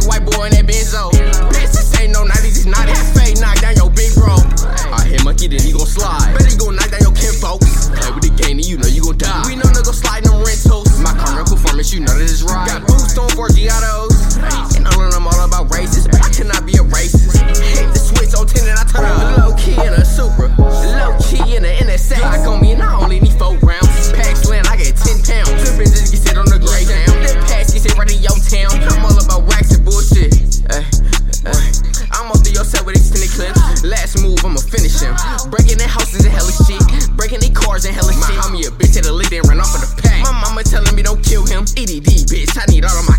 Big white boy in that benzo. Bitch, this ain't no 90s, it's not that fake. Knock down your big bro. I hit monkey, then he gon' slide. Bet he gon' knock down your kin folks. Play with the game, and you know you gon' die. We know niggas sliding them rentals. My current performance, you know that it's right. Got boots on for Giottos. And all of them all about races, but I cannot be a racist. Hit the switch on 10 and I turn up. Low key in a Supra. Low key in a NSX. Lock on me, and I only need four rounds. Packs land, I get 10 pounds. Two bitches get sit on the grey town. Then packs get sit right in your town. Come on, ammunition. Breaking their houses and hella shit. Breaking their cars and hella shit. My homie a bitch had a lead and run off of the pack. My mama telling me don't kill him. EDD, bitch, I need all of my